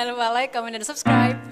Jangan lupa like, comment, dan subscribe.